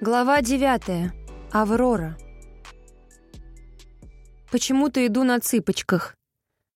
Глава 9. Аврора. Почему-то иду на цыпочках.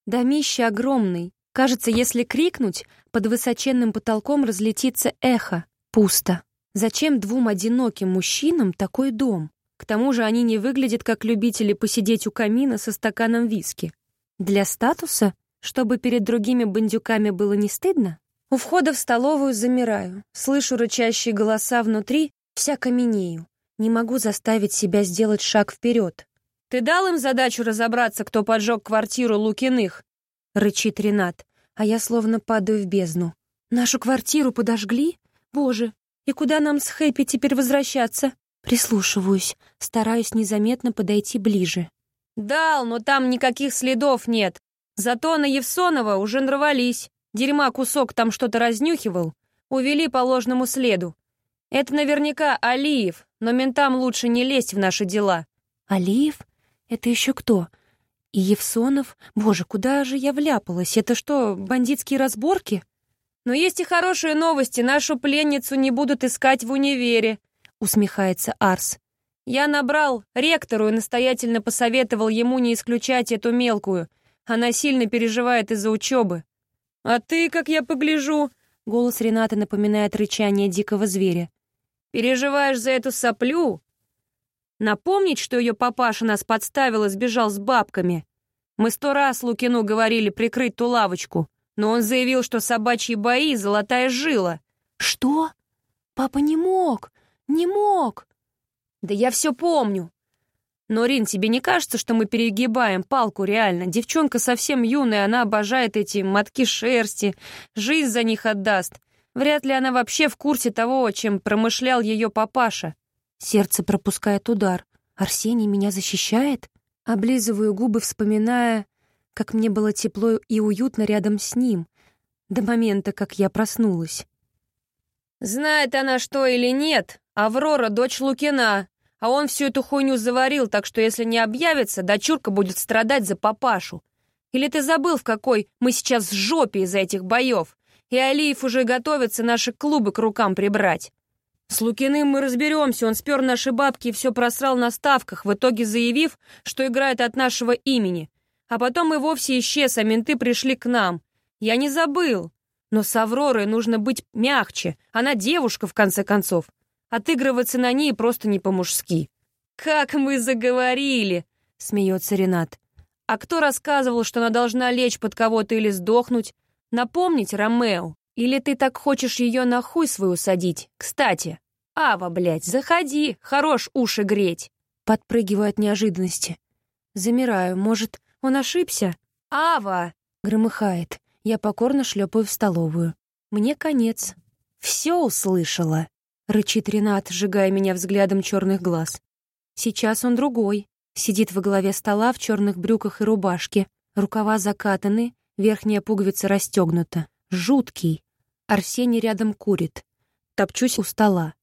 Домище огромный. Кажется, если крикнуть, под высоченным потолком разлетится эхо. Пусто. Зачем двум одиноким мужчинам такой дом? К тому же они не выглядят как любители посидеть у камина со стаканом виски. Для статуса? Чтобы перед другими бандюками было не стыдно? У входа в столовую замираю, слышу рычащие голоса внутри Вся каменею. Не могу заставить себя сделать шаг вперед. «Ты дал им задачу разобраться, кто поджег квартиру Лукиных?» — рычит Ренат, а я словно падаю в бездну. «Нашу квартиру подожгли? Боже, и куда нам с Хэппи теперь возвращаться?» Прислушиваюсь, стараюсь незаметно подойти ближе. «Дал, но там никаких следов нет. Зато на Евсонова уже нарвались. Дерьма кусок там что-то разнюхивал. Увели по ложному следу. Это наверняка Алиев, но ментам лучше не лезть в наши дела. Алиев? Это еще кто? И Евсонов? Боже, куда же я вляпалась? Это что, бандитские разборки? Но есть и хорошие новости. Нашу пленницу не будут искать в универе, усмехается Арс. Я набрал ректору и настоятельно посоветовал ему не исключать эту мелкую. Она сильно переживает из-за учебы. А ты, как я погляжу, голос Рената напоминает рычание дикого зверя. Переживаешь за эту соплю? Напомнить, что ее папаша нас подставил и сбежал с бабками? Мы сто раз Лукину говорили прикрыть ту лавочку, но он заявил, что собачьи бои — золотая жила. Что? Папа не мог, не мог. Да я все помню. Но, Рин, тебе не кажется, что мы перегибаем палку реально? Девчонка совсем юная, она обожает эти мотки шерсти, жизнь за них отдаст. Вряд ли она вообще в курсе того, чем промышлял ее папаша. Сердце пропускает удар. Арсений меня защищает? Облизываю губы, вспоминая, как мне было тепло и уютно рядом с ним, до момента, как я проснулась. Знает она что или нет, Аврора — дочь Лукина, а он всю эту хуйню заварил, так что если не объявится, дочурка будет страдать за папашу. Или ты забыл, в какой мы сейчас жопе из-за этих боев? И Алиев уже готовится наши клубы к рукам прибрать. С Лукиным мы разберемся, он спер наши бабки и все просрал на ставках, в итоге заявив, что играет от нашего имени. А потом и вовсе исчез, а менты пришли к нам. Я не забыл. Но с Авророй нужно быть мягче. Она девушка, в конце концов. Отыгрываться на ней просто не по-мужски. «Как мы заговорили!» — смеется Ренат. «А кто рассказывал, что она должна лечь под кого-то или сдохнуть? Напомнить Ромео? Или ты так хочешь ее на хуй свою садить? Кстати, Ава, блядь, заходи, хорош уши греть. Подпрыгиваю от неожиданности. Замираю, может, он ошибся? Ава! Громыхает. Я покорно шлепаю в столовую. Мне конец. Все услышала. Рычит Ренат, сжигая меня взглядом черных глаз. Сейчас он другой. Сидит во главе стола в черных брюках и рубашке. Рукава закатаны, Верхняя пуговица расстегнута. Жуткий. Арсений рядом курит. Топчусь у стола.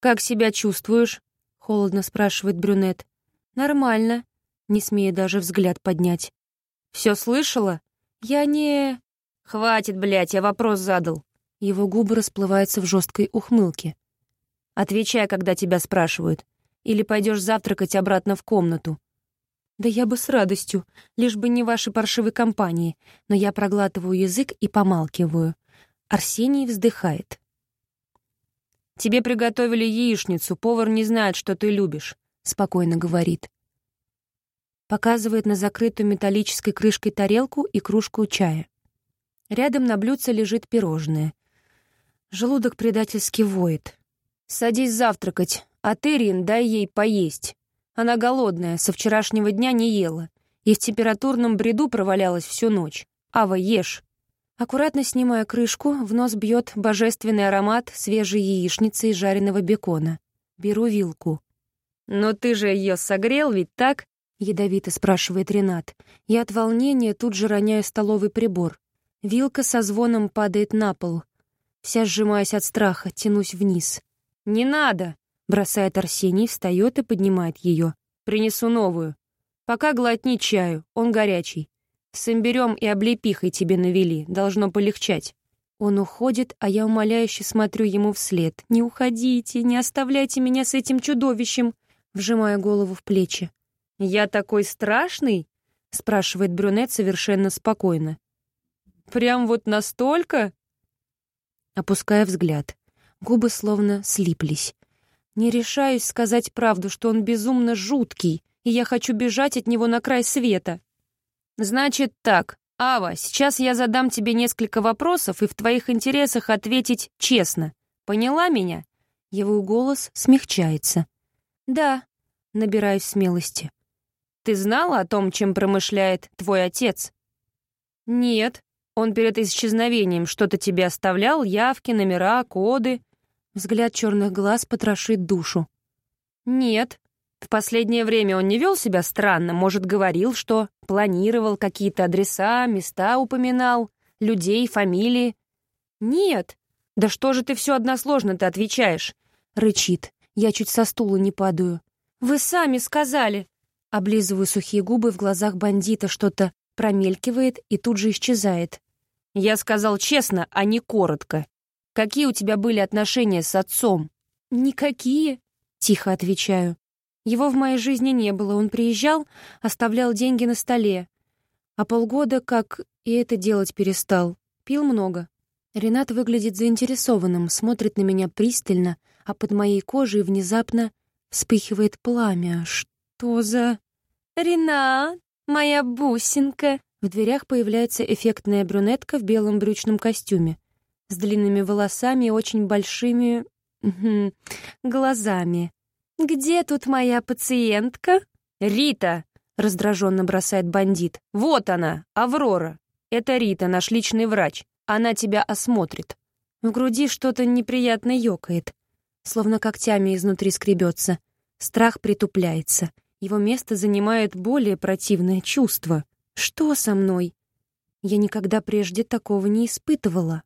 «Как себя чувствуешь?» — холодно спрашивает брюнет. «Нормально», не смея даже взгляд поднять. «Все слышала?» «Я не...» «Хватит, блядь, я вопрос задал». Его губы расплываются в жесткой ухмылке. «Отвечай, когда тебя спрашивают. Или пойдешь завтракать обратно в комнату. Да я бы с радостью, лишь бы не ваши паршивой компании, но я проглатываю язык и помалкиваю. Арсений вздыхает. «Тебе приготовили яичницу, повар не знает, что ты любишь», — спокойно говорит. Показывает на закрытую металлической крышкой тарелку и кружку чая. Рядом на блюдце лежит пирожное. Желудок предательски воет. «Садись завтракать, а ты, Рин, дай ей поесть». Она голодная, со вчерашнего дня не ела. И в температурном бреду провалялась всю ночь. Ава, ешь. Аккуратно снимая крышку, в нос бьет божественный аромат свежей яичницы и жареного бекона. Беру вилку. «Но ты же ее согрел, ведь так?» — ядовито спрашивает Ренат. Я от волнения тут же роняю столовый прибор. Вилка со звоном падает на пол. Вся сжимаясь от страха, тянусь вниз. «Не надо!» Бросает Арсений, встает и поднимает ее. «Принесу новую. Пока глотни чаю, он горячий. С имбирем и облепихой тебе навели, должно полегчать». Он уходит, а я умоляюще смотрю ему вслед. «Не уходите, не оставляйте меня с этим чудовищем!» Вжимая голову в плечи. «Я такой страшный?» — спрашивает брюнет совершенно спокойно. «Прям вот настолько?» Опуская взгляд. Губы словно слиплись. Не решаюсь сказать правду, что он безумно жуткий, и я хочу бежать от него на край света. «Значит так, Ава, сейчас я задам тебе несколько вопросов, и в твоих интересах ответить честно. Поняла меня?» Его голос смягчается. «Да», — набираюсь смелости. «Ты знала о том, чем промышляет твой отец?» «Нет. Он перед исчезновением что-то тебе оставлял, явки, номера, коды?» Взгляд черных глаз потрошит душу. «Нет. В последнее время он не вел себя странно, может, говорил, что планировал какие-то адреса, места упоминал, людей, фамилии?» «Нет. Да что же ты все односложно-то отвечаешь?» Рычит. Я чуть со стула не падаю. «Вы сами сказали!» Облизываю сухие губы, в глазах бандита что-то промелькивает и тут же исчезает. «Я сказал честно, а не коротко. Какие у тебя были отношения с отцом?» «Никакие», — тихо отвечаю. Его в моей жизни не было. Он приезжал, оставлял деньги на столе. А полгода как и это делать перестал. Пил много. Ренат выглядит заинтересованным, смотрит на меня пристально, а под моей кожей внезапно вспыхивает пламя. Что за... «Ренат, моя бусинка!» В дверях появляется эффектная брюнетка в белом брючном костюме с длинными волосами и очень большими... глазами. «Где тут моя пациентка?» «Рита!» — раздраженно бросает бандит. «Вот она, Аврора. Это Рита, наш личный врач. Она тебя осмотрит». В груди что-то неприятно ёкает, словно когтями изнутри скребется. Страх притупляется. Его место занимает более противное чувство. Что со мной? Я никогда прежде такого не испытывала.